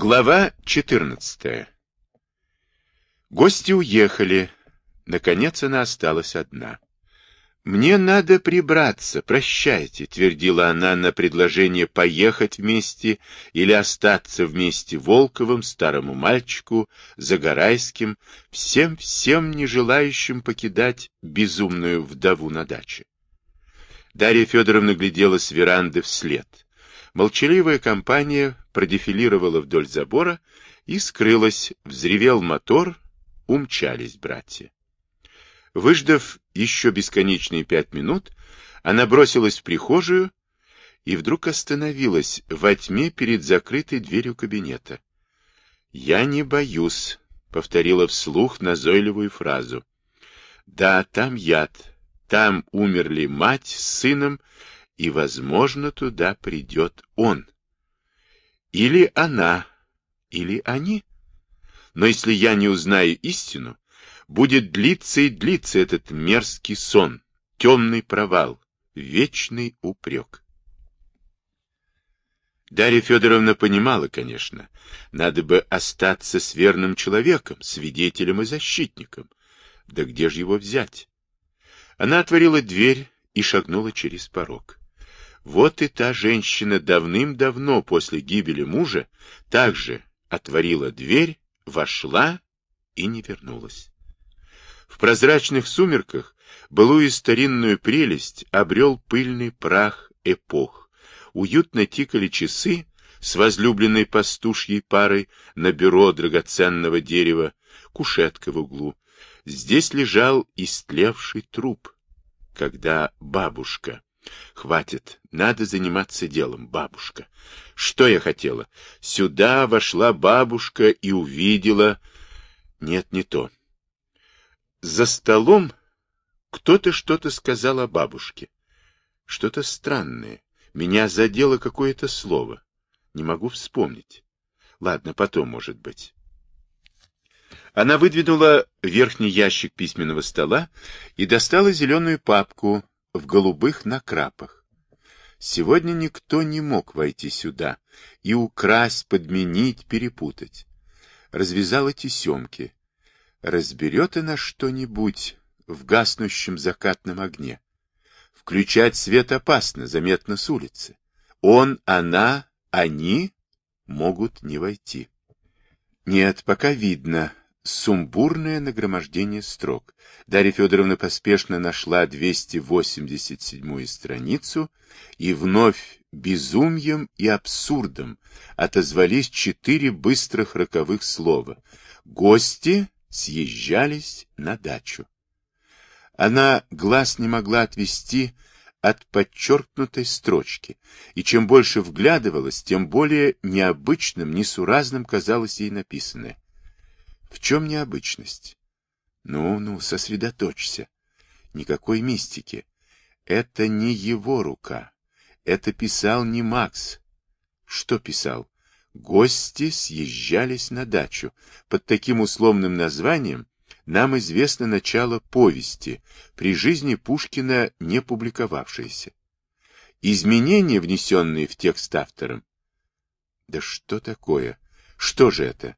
Глава 14 Гости уехали. Наконец она осталась одна. «Мне надо прибраться, прощайте», — твердила она на предложение поехать вместе или остаться вместе Волковым, старому мальчику, Загорайским, всем-всем не желающим покидать безумную вдову на даче. Дарья Федоровна глядела с веранды вслед. Молчаливая компания продефилировала вдоль забора и скрылась, взревел мотор, умчались братья. Выждав еще бесконечные пять минут, она бросилась в прихожую и вдруг остановилась во тьме перед закрытой дверью кабинета. «Я не боюсь», — повторила вслух назойливую фразу. «Да, там яд, там умерли мать с сыном, и, возможно, туда придет он. Или она, или они. Но если я не узнаю истину, будет длиться и длиться этот мерзкий сон, темный провал, вечный упрек. Дарья Федоровна понимала, конечно, надо бы остаться с верным человеком, свидетелем и защитником. Да где же его взять? Она отворила дверь и шагнула через порог. Вот и та женщина давным-давно после гибели мужа также отворила дверь, вошла и не вернулась. В прозрачных сумерках былую старинную прелесть обрел пыльный прах эпох. Уютно тикали часы с возлюбленной пастушьей парой на бюро драгоценного дерева, кушетка в углу. Здесь лежал истлевший труп, когда бабушка... Хватит, надо заниматься делом, бабушка. Что я хотела? Сюда вошла бабушка и увидела... Нет, не то. За столом кто-то что-то сказал о бабушке. Что-то странное. Меня задело какое-то слово. Не могу вспомнить. Ладно, потом, может быть. Она выдвинула верхний ящик письменного стола и достала зеленую папку в голубых накрапах. Сегодня никто не мог войти сюда и украсть, подменить, перепутать. Развязала тесемки разберет она что-нибудь в гаснущем закатном огне. Включать свет опасно, заметно с улицы. Он, она, они могут не войти. Нет, пока видно сумбурное нагромождение строк. Дарья Федоровна поспешно нашла 287-ю страницу, и вновь безумием и абсурдом отозвались четыре быстрых роковых слова. Гости съезжались на дачу. Она глаз не могла отвести от подчеркнутой строчки, и чем больше вглядывалась, тем более необычным, несуразным казалось ей написанное. В чем необычность? Ну-ну, сосредоточься. Никакой мистики. Это не его рука. Это писал не Макс. Что писал? Гости съезжались на дачу. Под таким условным названием нам известно начало повести, при жизни Пушкина не публиковавшееся. Изменения, внесенные в текст автором. Да что такое? Что же это?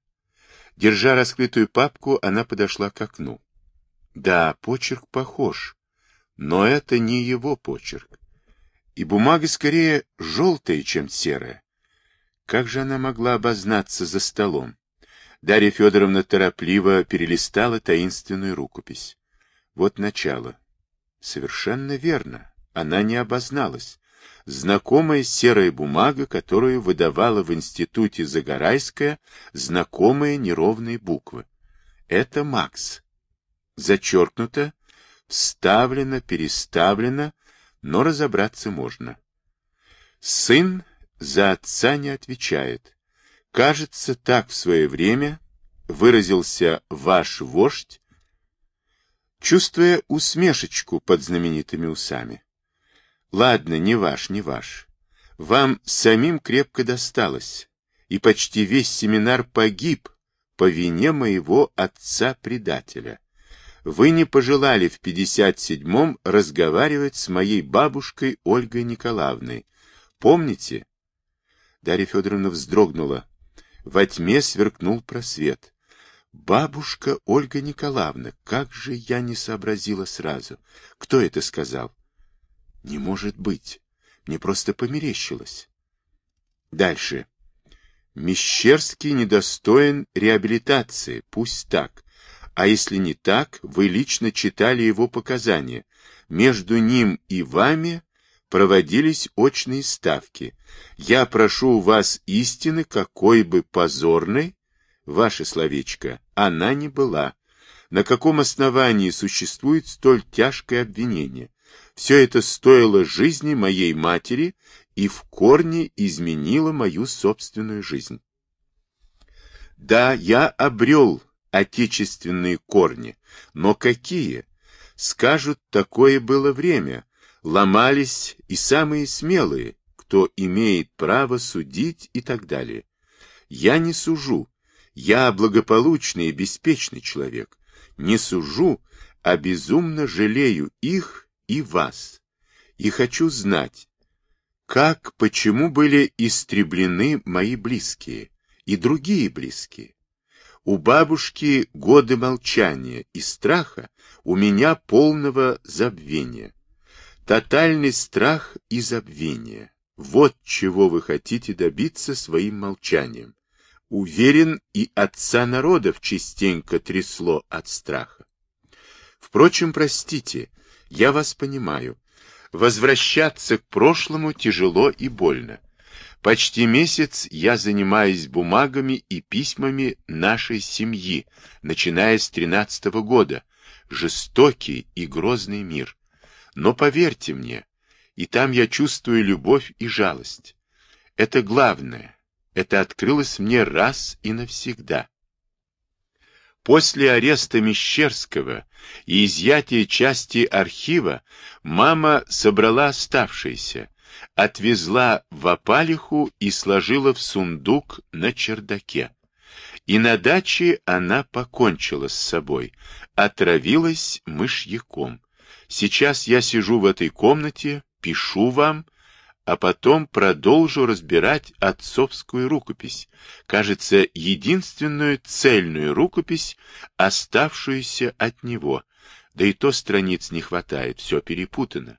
Держа раскрытую папку, она подошла к окну. Да, почерк похож, но это не его почерк. И бумага скорее желтая, чем серая. Как же она могла обознаться за столом? Дарья Федоровна торопливо перелистала таинственную рукопись. Вот начало. Совершенно верно. Она не обозналась. Знакомая серая бумага, которую выдавала в институте Загорайская, знакомые неровные буквы. Это Макс. Зачеркнуто, вставлено, переставлено, но разобраться можно. Сын за отца не отвечает. Кажется, так в свое время выразился ваш вождь, чувствуя усмешечку под знаменитыми усами. Ладно, не ваш, не ваш. Вам самим крепко досталось, и почти весь семинар погиб по вине моего отца-предателя. Вы не пожелали в 57-м разговаривать с моей бабушкой Ольгой Николаевной. Помните, Дарья Федоровна вздрогнула. Во тьме сверкнул просвет. Бабушка Ольга Николаевна, как же я не сообразила сразу. Кто это сказал? Не может быть. Мне просто померещилось. Дальше. Мещерский недостоин реабилитации, пусть так. А если не так, вы лично читали его показания. Между ним и вами проводились очные ставки. Я прошу у вас истины, какой бы позорной, ваше словечко, она не была. На каком основании существует столь тяжкое обвинение? Все это стоило жизни моей матери и в корне изменило мою собственную жизнь. Да, я обрел отечественные корни, но какие? Скажут, такое было время, ломались и самые смелые, кто имеет право судить и так далее. Я не сужу, я благополучный и беспечный человек, не сужу, а безумно жалею их и вас. И хочу знать, как, почему были истреблены мои близкие и другие близкие. У бабушки годы молчания и страха, у меня полного забвения. Тотальный страх и забвение. Вот чего вы хотите добиться своим молчанием. Уверен, и отца народов частенько трясло от страха. Впрочем, простите, я вас понимаю. Возвращаться к прошлому тяжело и больно. Почти месяц я занимаюсь бумагами и письмами нашей семьи, начиная с тринадцатого года. Жестокий и грозный мир. Но поверьте мне, и там я чувствую любовь и жалость. Это главное. Это открылось мне раз и навсегда. После ареста Мещерского и изъятия части архива мама собрала оставшиеся, отвезла в опалиху и сложила в сундук на чердаке. И на даче она покончила с собой, отравилась мышьяком. Сейчас я сижу в этой комнате, пишу вам, а потом продолжу разбирать отцовскую рукопись, кажется, единственную цельную рукопись, оставшуюся от него, да и то страниц не хватает, все перепутано.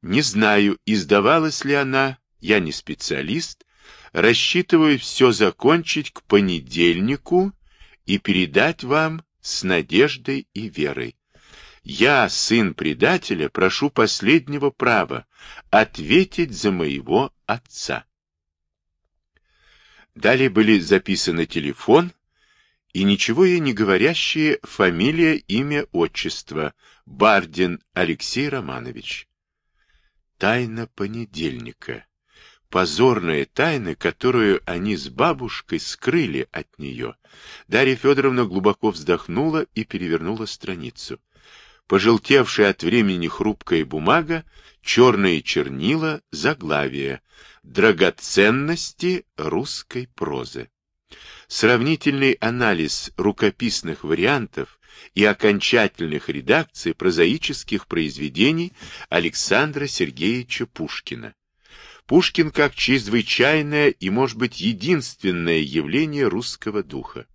Не знаю, издавалась ли она, я не специалист, рассчитываю все закончить к понедельнику и передать вам с надеждой и верой. Я, сын предателя, прошу последнего права ответить за моего отца. Далее были записаны телефон и ничего ей не говорящие фамилия, имя, отчество Бардин Алексей Романович. Тайна понедельника. Позорная тайна, которую они с бабушкой скрыли от нее. Дарья Федоровна глубоко вздохнула и перевернула страницу пожелтевшая от времени хрупкая бумага, черные чернила, заглавие «Драгоценности русской прозы». Сравнительный анализ рукописных вариантов и окончательных редакций прозаических произведений Александра Сергеевича Пушкина. Пушкин как чрезвычайное и, может быть, единственное явление русского духа.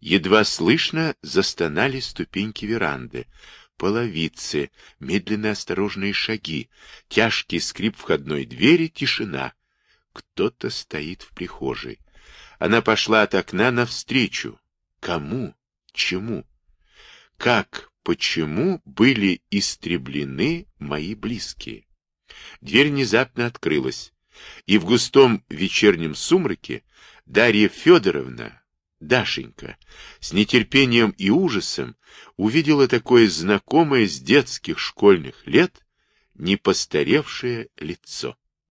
Едва слышно застонали ступеньки веранды, половицы, медленные осторожные шаги, тяжкий скрип входной двери, тишина. Кто-то стоит в прихожей. Она пошла от окна навстречу. Кому? Чему? Как, почему были истреблены мои близкие? Дверь внезапно открылась, и в густом вечернем сумраке Дарья Федоровна, Дашенька с нетерпением и ужасом увидела такое знакомое с детских школьных лет непостаревшее лицо.